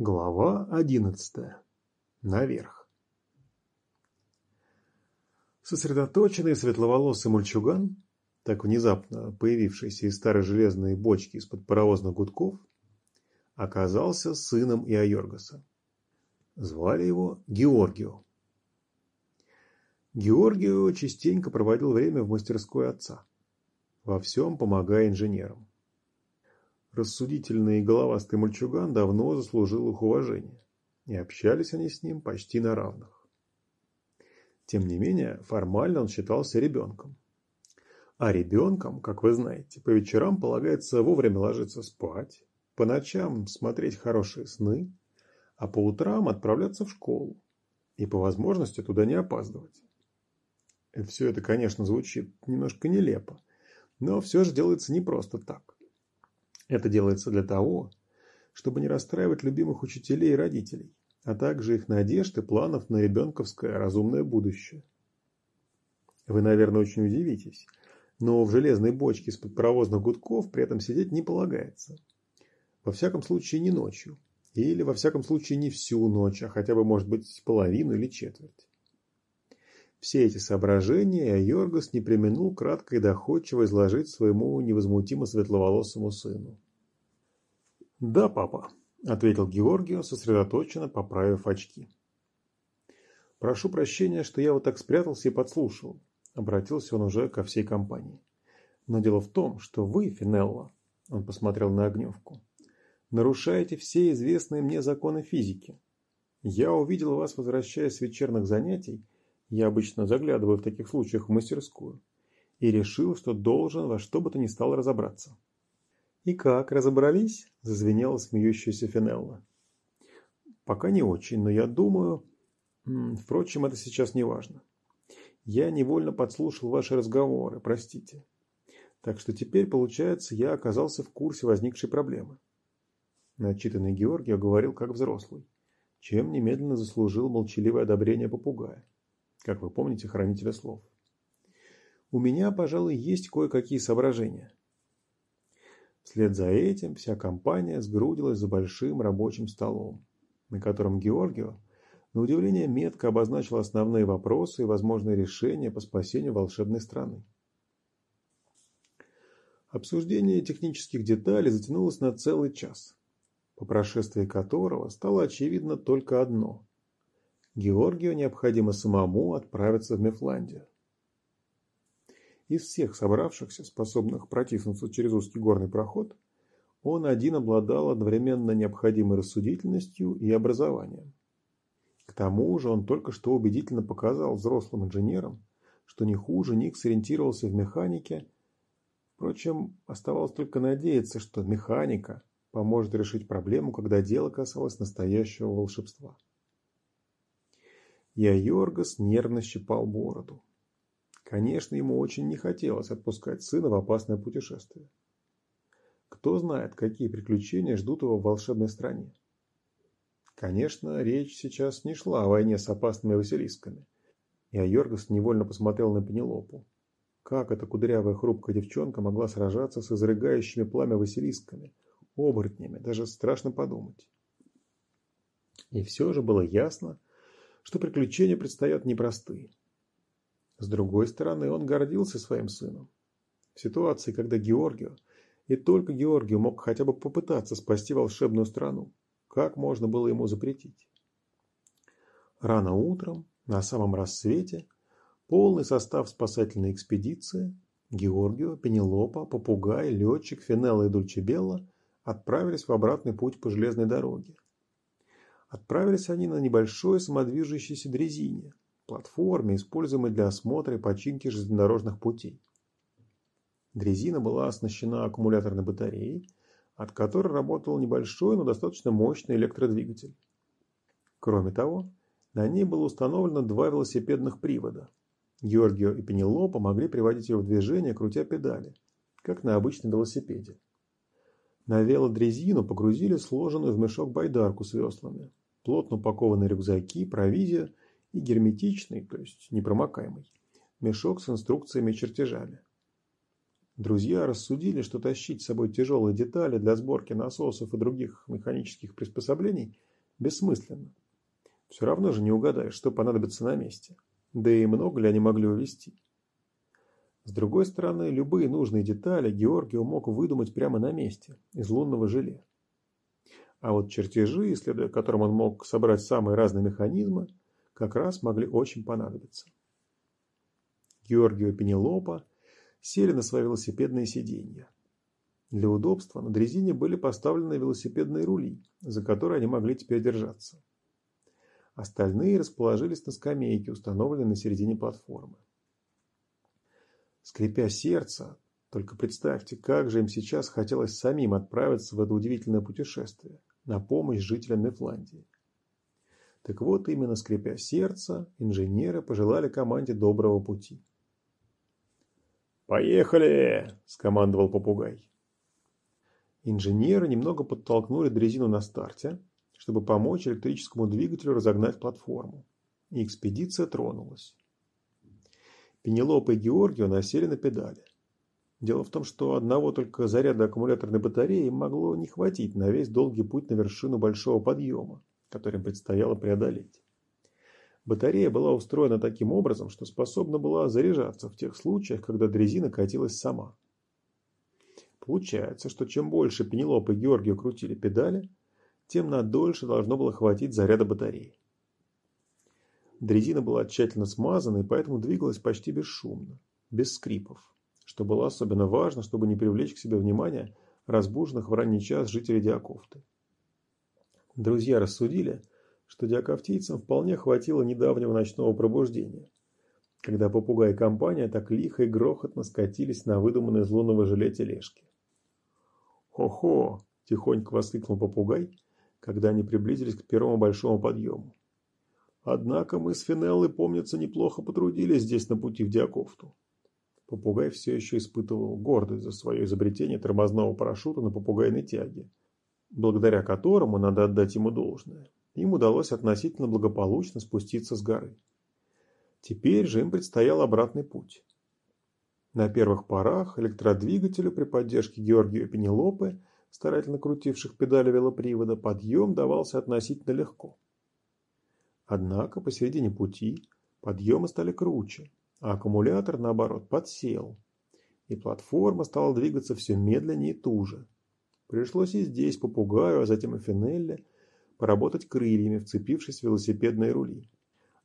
Глава одиннадцатая. Наверх. Сосредоточенный светловолосый мальчуган, так внезапно появившийся из старой железной бочки из-под паровозных гудков, оказался сыном Иойоргаса. Звали его Георгио. Георгио частенько проводил время в мастерской отца, во всем помогая инженерам. Рассудительный и головастый мальчуган давно заслужил их уважение, и общались они с ним почти на равных. Тем не менее, формально он считался ребенком. А ребенком, как вы знаете, по вечерам полагается вовремя ложиться спать, по ночам смотреть хорошие сны, а по утрам отправляться в школу и по возможности туда не опаздывать. Все это, конечно, звучит немножко нелепо, но все же делается не просто так. Это делается для того, чтобы не расстраивать любимых учителей и родителей, а также их надежд и планов на ребенковское разумное будущее. Вы, наверное, очень удивитесь, но в железной бочке из-под паровозных гудков при этом сидеть не полагается. Во всяком случае, не ночью. Или, во всяком случае, не всю ночь, а хотя бы, может быть, половину или четверть. Все эти соображения Йоргас не применул кратко и доходчиво изложить своему невозмутимо светловолосому сыну. «Да, папа», – ответил Георгио, сосредоточенно поправив очки. «Прошу прощения, что я вот так спрятался и подслушал», – обратился он уже ко всей компании. «Но дело в том, что вы, Финелла, – он посмотрел на Огневку, – нарушаете все известные мне законы физики. Я увидел вас, возвращаясь с вечерних занятий, – я обычно заглядываю в таких случаях в мастерскую. И решил, что должен во что бы то ни стало разобраться. «И как, разобрались?» – зазвенела смеющаяся Финелла. «Пока не очень, но я думаю... Впрочем, это сейчас не важно. Я невольно подслушал ваши разговоры, простите. Так что теперь, получается, я оказался в курсе возникшей проблемы». Начитанный Георгий говорил как взрослый, чем немедленно заслужил молчаливое одобрение попугая как вы помните, хранителя слов. У меня, пожалуй, есть кое-какие соображения. Вслед за этим вся компания сгрудилась за большим рабочим столом, на котором Георгио, на удивление, метко обозначил основные вопросы и возможные решения по спасению волшебной страны. Обсуждение технических деталей затянулось на целый час, по прошествии которого стало очевидно только одно Георгию необходимо самому отправиться в Мефландию. Из всех собравшихся, способных протиснуться через узкий горный проход, он один обладал одновременно необходимой рассудительностью и образованием. К тому же он только что убедительно показал взрослым инженерам, что не хуже них сориентировался в механике. Впрочем, оставалось только надеяться, что механика поможет решить проблему, когда дело касалось настоящего волшебства. Йоргас нервно щипал бороду. Конечно, ему очень не хотелось отпускать сына в опасное путешествие. Кто знает, какие приключения ждут его в волшебной стране. Конечно, речь сейчас не шла о войне с опасными василисками. И невольно посмотрел на Пенелопу. Как эта кудрявая хрупкая девчонка могла сражаться с изрыгающими пламя василисками, оборотнями, даже страшно подумать. И все же было ясно, что приключения предстоят непростые. С другой стороны, он гордился своим сыном. В ситуации, когда Георгио, и только Георгио мог хотя бы попытаться спасти волшебную страну, как можно было ему запретить? Рано утром, на самом рассвете, полный состав спасательной экспедиции Георгио, Пенелопа, Попугай, Летчик, Финелла и Дульчебелла отправились в обратный путь по железной дороге, Отправились они на небольшой самодвижущейся дрезине, платформе, используемой для осмотра и починки железнодорожных путей. Дрезина была оснащена аккумуляторной батареей, от которой работал небольшой, но достаточно мощный электродвигатель. Кроме того, на ней было установлено два велосипедных привода. Георгио и Пенелопа могли приводить ее в движение, крутя педали, как на обычном велосипеде. На велодрезину погрузили сложенную в мешок байдарку с веслами, плотно упакованные рюкзаки, провизия и герметичный, то есть непромокаемый, мешок с инструкциями и чертежами. Друзья рассудили, что тащить с собой тяжелые детали для сборки насосов и других механических приспособлений бессмысленно. Все равно же не угадаешь, что понадобится на месте. Да и много ли они могли увезти. С другой стороны, любые нужные детали Георгию мог выдумать прямо на месте, из лунного желе. А вот чертежи, исследуя которым он мог собрать самые разные механизмы, как раз могли очень понадобиться. Георгию и Пенелопа сели на свои велосипедные сиденья. Для удобства на дрезине были поставлены велосипедные рули, за которые они могли теперь держаться. Остальные расположились на скамейке, установленной на середине платформы. Скрипя сердце, только представьте, как же им сейчас хотелось самим отправиться в это удивительное путешествие на помощь жителям Мефландии. Так вот, именно скрипя сердце, инженеры пожелали команде доброго пути. «Поехали!» – скомандовал попугай. Инженеры немного подтолкнули дрезину на старте, чтобы помочь электрическому двигателю разогнать платформу. И экспедиция тронулась. Пенелопа и Георгию насели на педали. Дело в том, что одного только заряда аккумуляторной батареи могло не хватить на весь долгий путь на вершину большого подъема, который им предстояло преодолеть. Батарея была устроена таким образом, что способна была заряжаться в тех случаях, когда дрезина катилась сама. Получается, что чем больше Пенелопа и Георгию крутили педали, тем на дольше должно было хватить заряда батареи. Дрезина была тщательно смазана и поэтому двигалась почти бесшумно, без скрипов, что было особенно важно, чтобы не привлечь к себе внимание разбуженных в ранний час жителей Диакофты. Друзья рассудили, что диаковтийцам вполне хватило недавнего ночного пробуждения, когда попугай и компания так лихо и грохотно скатились на выдуманные из лунного желе тележки. «Хо-хо!» – тихонько воскликнул попугай – когда они приблизились к первому большому подъему. Однако мы с Финеллой, помнится, неплохо потрудились здесь на пути в Диакофту. Попугай все еще испытывал гордость за свое изобретение тормозного парашюта на попугайной тяге, благодаря которому, надо отдать ему должное, им удалось относительно благополучно спуститься с горы. Теперь же им предстоял обратный путь. На первых порах электродвигателю при поддержке Георгия Пенелопы старательно крутивших педали велопривода, подъем давался относительно легко. Однако посередине пути подъемы стали круче, а аккумулятор, наоборот, подсел, и платформа стала двигаться все медленнее и туже. Пришлось и здесь попугаю, а затем и Финелле поработать крыльями, вцепившись в велосипедные рули,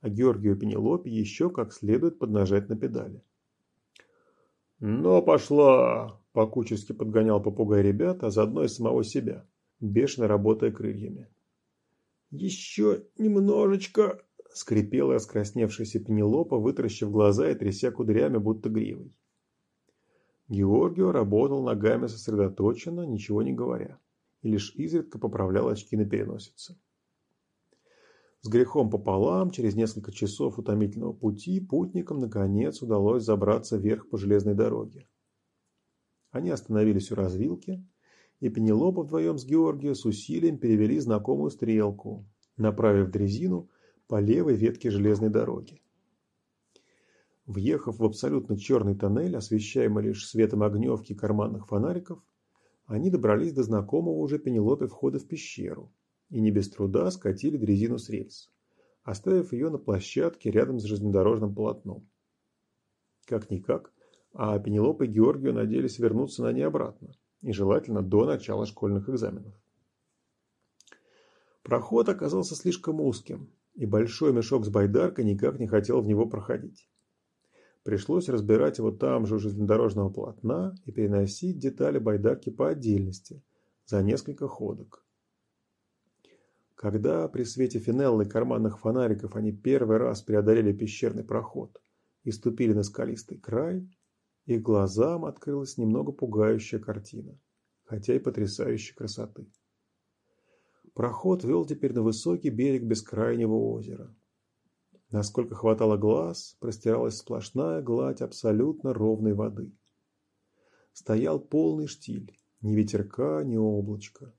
а Георгию Пенелопе еще как следует поднажать на педали. «Но пошла!» – покучески подгонял попугай ребят, а заодно и самого себя, бешено работая крыльями. «Еще немножечко!» – скрипела раскрасневшаяся Пенелопа, вытаращив глаза и тряся кудрями, будто гривой. Георгио работал ногами сосредоточенно, ничего не говоря, и лишь изредка поправлял очки на переносице. С грехом пополам, через несколько часов утомительного пути, путникам наконец удалось забраться вверх по железной дороге. Они остановились у развилки, и Пенелопа вдвоем с Георгием с усилием перевели знакомую стрелку, направив дрезину по левой ветке железной дороги. Въехав в абсолютно черный тоннель, освещаемый лишь светом огневки карманных фонариков, они добрались до знакомого уже Пенелопе входа в пещеру, и не без труда скатили дрезину с рельс, оставив ее на площадке рядом с железнодорожным полотном. Как-никак, а Пенелоп и Георгию надеялись вернуться на ней обратно, и желательно до начала школьных экзаменов. Проход оказался слишком узким, и большой мешок с байдаркой никак не хотел в него проходить. Пришлось разбирать его там же у железнодорожного полотна и переносить детали байдарки по отдельности, за несколько ходок. Когда при свете финеллы карманных фонариков они первый раз преодолели пещерный проход и ступили на скалистый край, их глазам открылась немного пугающая картина, хотя и потрясающей красоты. Проход вел теперь на высокий берег бескрайнего озера. Насколько хватало глаз, простиралась сплошная гладь абсолютно ровной воды. Стоял полный штиль, ни ветерка, ни облачка.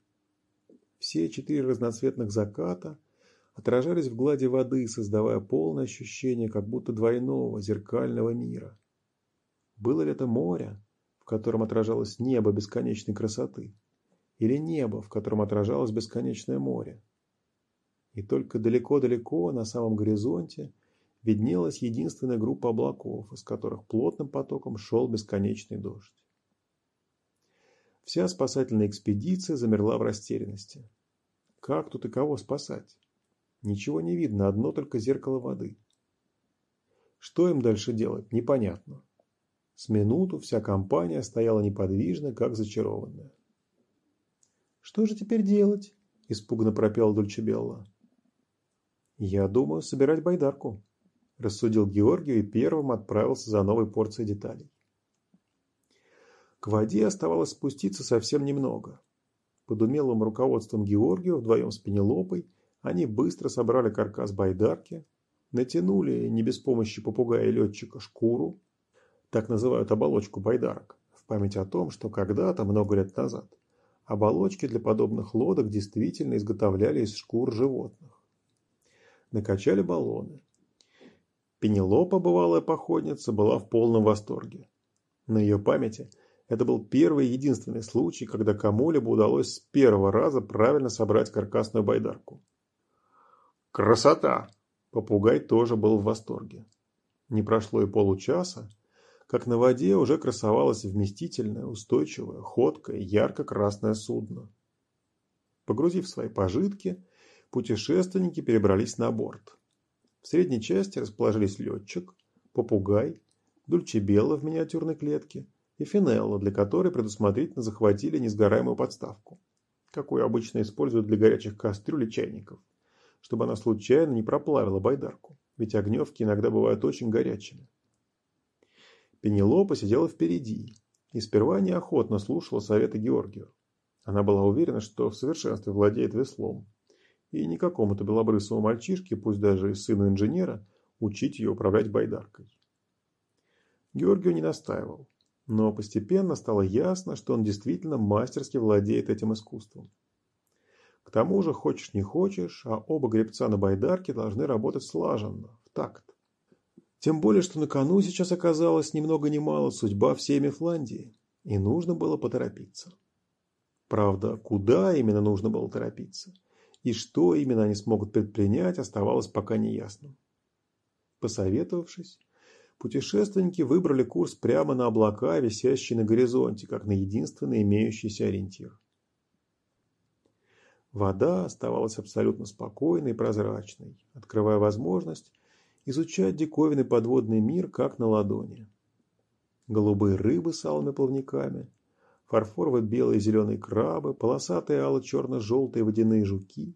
Все четыре разноцветных заката отражались в глади воды, создавая полное ощущение как будто двойного зеркального мира. Было ли это море, в котором отражалось небо бесконечной красоты, или небо, в котором отражалось бесконечное море. И только далеко-далеко, на самом горизонте, виднелась единственная группа облаков, из которых плотным потоком шел бесконечный дождь. Вся спасательная экспедиция замерла в растерянности. Как тут и кого спасать? Ничего не видно, одно только зеркало воды. Что им дальше делать, непонятно. С минуту вся компания стояла неподвижно, как зачарованная. «Что же теперь делать?» – испуганно пропела Дульчебелла. «Я думаю, собирать байдарку», – рассудил Георгий и первым отправился за новой порцией деталей. К воде оставалось спуститься совсем немного. Под умелым руководством Георгия вдвоем с Пенелопой они быстро собрали каркас байдарки, натянули, не без помощи попугая и летчика, шкуру, так называют оболочку байдарок, в память о том, что когда-то, много лет назад, оболочки для подобных лодок действительно изготовляли из шкур животных. Накачали баллоны. Пенелопа, бывалая походница, была в полном восторге. На ее памяти это был первый и единственный случай, когда кому-либо удалось с первого раза правильно собрать каркасную байдарку. «Красота!» Попугай тоже был в восторге. Не прошло и получаса, как на воде уже красовалось вместительное, устойчивое, ходкое, ярко-красное судно. Погрузив свои пожитки, путешественники перебрались на борт. В средней части расположились летчик, попугай, дульчебелла в миниатюрной клетке и финелла, для которой предусмотрительно захватили несгораемую подставку, какую обычно используют для горячих кастрюль и чайников чтобы она случайно не проплавила байдарку, ведь огневки иногда бывают очень горячими. Пенелопа сидела впереди и сперва неохотно слушала советы Георгию. Она была уверена, что в совершенстве владеет веслом, и ни какому-то белобрысому мальчишке, пусть даже и сыну инженера, учить ее управлять байдаркой. Георгию не настаивал, но постепенно стало ясно, что он действительно мастерски владеет этим искусством. К тому же, хочешь не хочешь, а оба гребца на байдарке должны работать слаженно, в такт. Тем более, что на кону сейчас оказалась ни много ни мало судьба всей Мефландии, и нужно было поторопиться. Правда, куда именно нужно было торопиться, и что именно они смогут предпринять, оставалось пока неясным. Посоветовавшись, путешественники выбрали курс прямо на облака, висящие на горизонте, как на единственный имеющийся ориентир. Вода оставалась абсолютно спокойной и прозрачной, открывая возможность изучать диковинный подводный мир как на ладони. Голубые рыбы с алыми плавниками, фарфорово-белые зеленые крабы, полосатые ало-черно-желтые водяные жуки,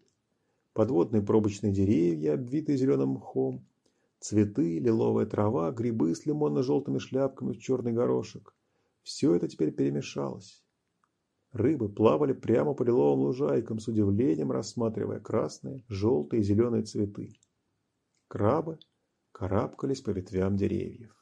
подводные пробочные деревья, обвитые зеленым мхом, цветы, лиловая трава, грибы с лимонно-желтыми шляпками в черный горошек. Все это теперь перемешалось Рыбы плавали прямо по лиловым лужайкам, с удивлением рассматривая красные, желтые и зеленые цветы. Крабы карабкались по ветвям деревьев.